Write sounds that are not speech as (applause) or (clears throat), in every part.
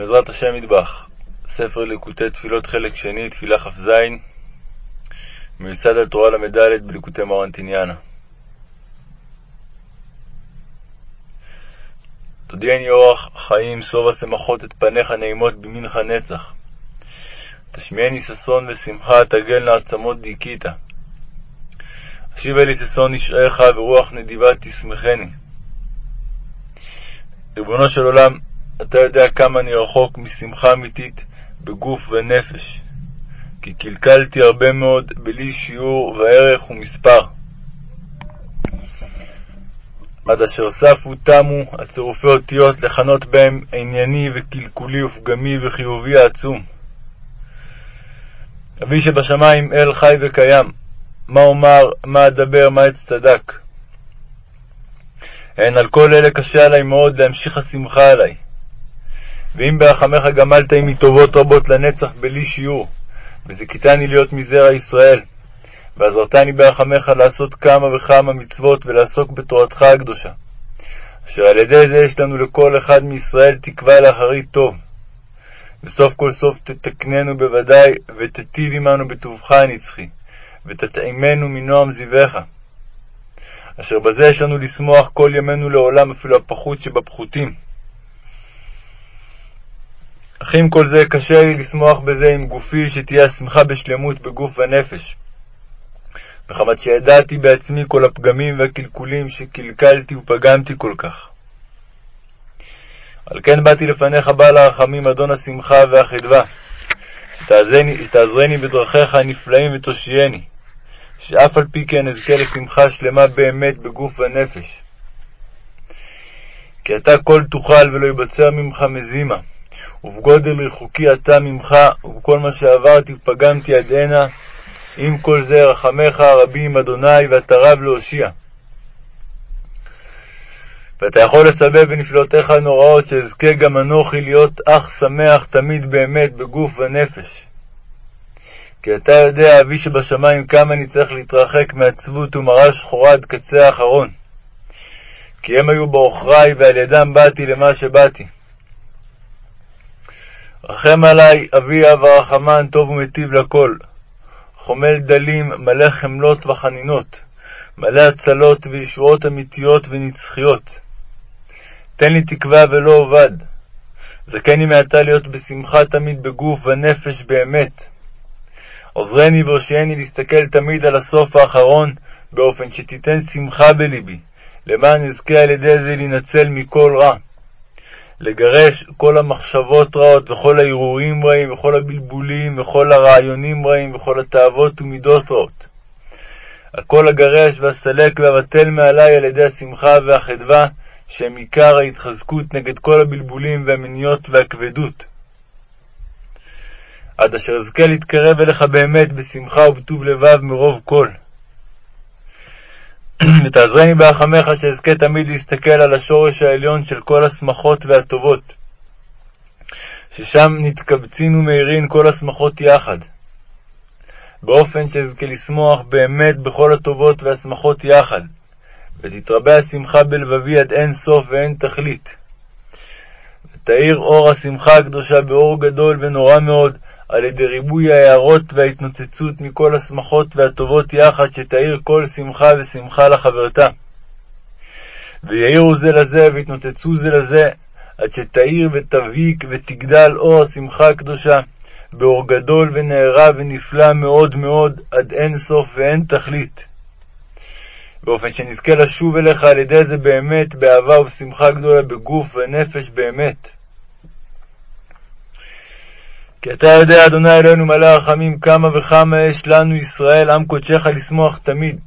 בעזרת השם מטבח, ספר ליקוטי תפילות חלק שני, תפילה כ"ז, מיוסד על תורה ל"ד בליקוטי מרנטיניאנה. תודיעני אורח חיים, סוב השמחות את פניך נעימות במנחה נצח. תשמיעני ששון ושמחה, תגלנה עצמות דיכית. השיבה לי ששון נשעך ורוח נדיבה תשמחני. ריבונו של עולם, אתה יודע כמה אני רחוק משמחה אמיתית בגוף ונפש, כי קלקלתי הרבה מאוד בלי שיעור וערך ומספר. עד אשר ספו תמו הצירופי אותיות לכנות בהם ענייני וקלקולי ופגמי וחיובי העצום. אבי שבשמיים אל חי וקיים, מה אומר, מה אדבר, מה אצטדק. הן על כל אלה קשה עלי מאוד להמשיך השמחה עלי. ואם ברחמך גמלת עמי טובות רבות לנצח בלי שיעור, וזיכיתני להיות מזרע ישראל, ועזרתני ברחמך לעשות כמה וכמה מצוות ולעסוק בתורתך הקדושה, אשר על ידי זה יש לנו לכל אחד מישראל תקווה לאחרית טוב. וסוף כל סוף תתקננו בוודאי, ותטיב עמנו בטובך הנצחי, ותטעימנו מנועם זיווך. אשר בזה יש לנו לשמוח כל ימינו לעולם, אפילו הפחות שבפחותים. אך עם כל זה קשה לי לשמוח בזה עם גופי, שתהיה השמחה בשלמות בגוף ונפש. מחמת שידעתי בעצמי כל הפגמים והקלקולים שקלקלתי ופגמתי כל כך. על כן באתי לפניך בעל הרחמים, אדון השמחה והחדווה, שתעזרני, שתעזרני בדרכיך הנפלאים ותושייני, שאף על פי כן אזכה לשמחה שלמה באמת בגוף ונפש. כי אתה כל תוכל ולא יבצר ממך מזימה. ובגודל רחוקי אתה ממך, ובכל מה שעברתי ופגמתי עד הנה, עם כל זה רחמך רבים אדוני, ואתה רב להושיע. ואתה יכול לסבב בנפלאותיך הנוראות, שאזכה גם אנוכי להיות אח שמח תמיד באמת בגוף ונפש. כי אתה יודע, אבי שבשמיים, כמה אני צריך להתרחק מעצבות ומראה שחורה עד קצה האחרון. כי הם היו בעוכרי, ועל ידם באתי למה שבאתי. רחם עלי, אבי אב הרחמן, טוב ומיטיב לכל. חומל דלים, מלא חמלות וחנינות, מלא הצלות וישועות אמיתיות ונצחיות. תן לי תקווה ולא אובד. זכני מעתה להיות בשמחה תמיד בגוף ונפש באמת. עוזרני והושיעני להסתכל תמיד על הסוף האחרון, באופן שתיתן שמחה בלבי, למען אזכה על ידי זה להינצל מכל רע. לגרש כל המחשבות רעות וכל הערעורים רעים וכל הבלבולים וכל הרעיונים רעים וכל התאוות ומידות רעות. הכל אגרש ואסלק ואבטל מעלי על ידי השמחה והחדווה, שהם עיקר ההתחזקות נגד כל הבלבולים והמניות והכבדות. עד אשר אזכה להתקרב אליך באמת בשמחה ובטוב לבב מרוב כל. (clears throat) ותעזרני ברחמך שאזכה תמיד להסתכל על השורש העליון של כל השמחות והטובות, ששם נתקבצין ומאירין כל השמחות יחד, באופן שאזכה לשמוח באמת בכל הטובות והשמחות יחד, ותתרבה השמחה בלבבי עד אין סוף ואין תכלית. ותאיר אור השמחה הקדושה באור גדול ונורא מאוד, על ידי ריבוי ההערות וההתנוצצות מכל השמחות והטובות יחד, שתאיר כל שמחה ושמחה לחברתה. ויעירו זה לזה ויתנוצצו זה לזה, עד שתאיר ותבהיק ותגדל אור השמחה הקדושה, באור גדול ונערה ונפלא מאוד מאוד, עד אין סוף ואין תכלית. באופן שנזכה לשוב אליך על ידי זה באמת, באהבה ובשמחה גדולה בגוף ונפש באמת. כי אתה יודע, אדוני אלוהינו מלא רחמים, כמה וכמה יש לנו ישראל, עם קודשך, לשמוח תמיד.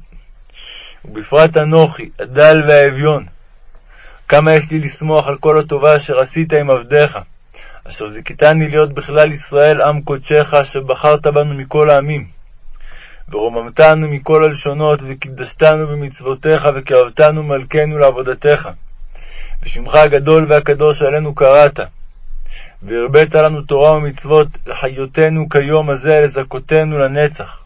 ובפרט אנוכי, הדל והאביון. כמה יש לי לשמוח על כל הטובה אשר עשית עם עבדיך, אשר זיכיתני להיות בכלל ישראל, עם קודשך, אשר בחרת בנו מכל העמים. ורוממתנו מכל הלשונות, וקידשתנו במצוותיך, וקרבתנו מלכנו לעבודתך. ושמך הגדול והקדוש עלינו קראת. והרבית לנו תורה ומצוות לחיותנו כיום הזה לזכותנו לנצח.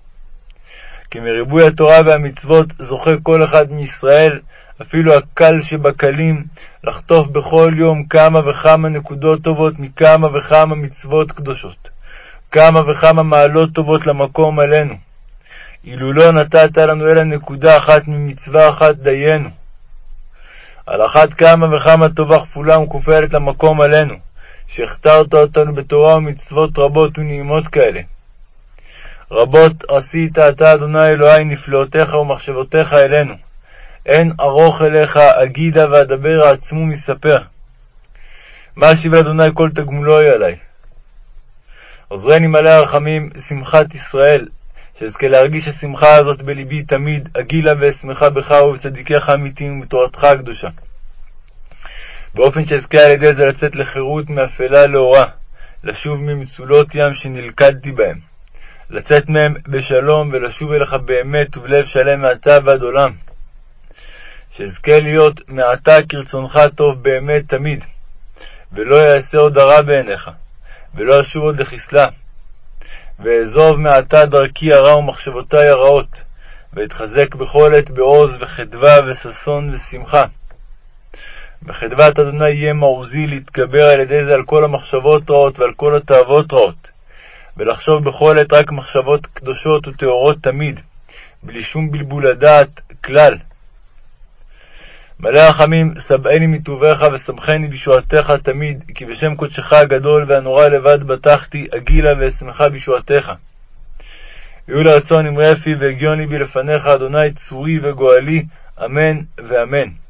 כי מריבוי התורה והמצוות זוכה כל אחד מישראל, אפילו הקל שבקלים, לחטוף בכל יום כמה וכמה נקודות טובות מכמה וכמה מצוות קדושות, כמה וכמה מעלות טובות למקום עלינו. אילו לא נתת לנו אלא נקודה אחת ממצווה אחת דיינו. על אחת כמה וכמה טובה כפולה ומכופלת למקום עלינו, שהכתרת אותנו בתורה ומצוות רבות ונעימות כאלה. רבות עשית אתה, אדוני אלוהי, נפלאותיך ומחשבותיך אלינו. אין ארוך אליך, אגידה ואדבר העצמו מספר. מה אשיב לאדוני כל תגמולוי עלי? עוזרני מלא הרחמים, שמחת ישראל, שאזכה להרגיש השמחה הזאת בלבי תמיד, אגילה ואשמחה בך ובצדיקיך האמיתיים ובתורתך הקדושה. באופן שאזכה על ידי זה לצאת לחירות מאפלה לאורה, לשוב ממצולות ים שנלכדתי בהם, לצאת מהם בשלום ולשוב אליך באמת ובלב שלם מעתה ועד עולם. שאזכה להיות מעתה כרצונך טוב באמת תמיד, ולא יעשה עוד הרע בעיניך, ולא אשוב עוד לחסלה. ואעזוב מעתה דרכי הרע ומחשבותי הרעות, ואתחזק בכל עת בעוז וחדווה וששון ושמחה. בחדוות אדוני יהיה מעוזי להתגבר על ידי זה על כל המחשבות רעות ועל כל התאוות רעות, ולחשוב בכל עת רק מחשבות קדושות וטהורות תמיד, בלי שום בלבול הדעת כלל. מלא רחמים, שבעני מטובך ושמחני בישועתך תמיד, כי בשם קודשך הגדול והנורא לבד בטחתי, אגילה ואשמחה בישועתך. יהיו לרצון אמרי אפי והגיוני בי לפניך, אדוני צורי וגואלי, אמן ואמן.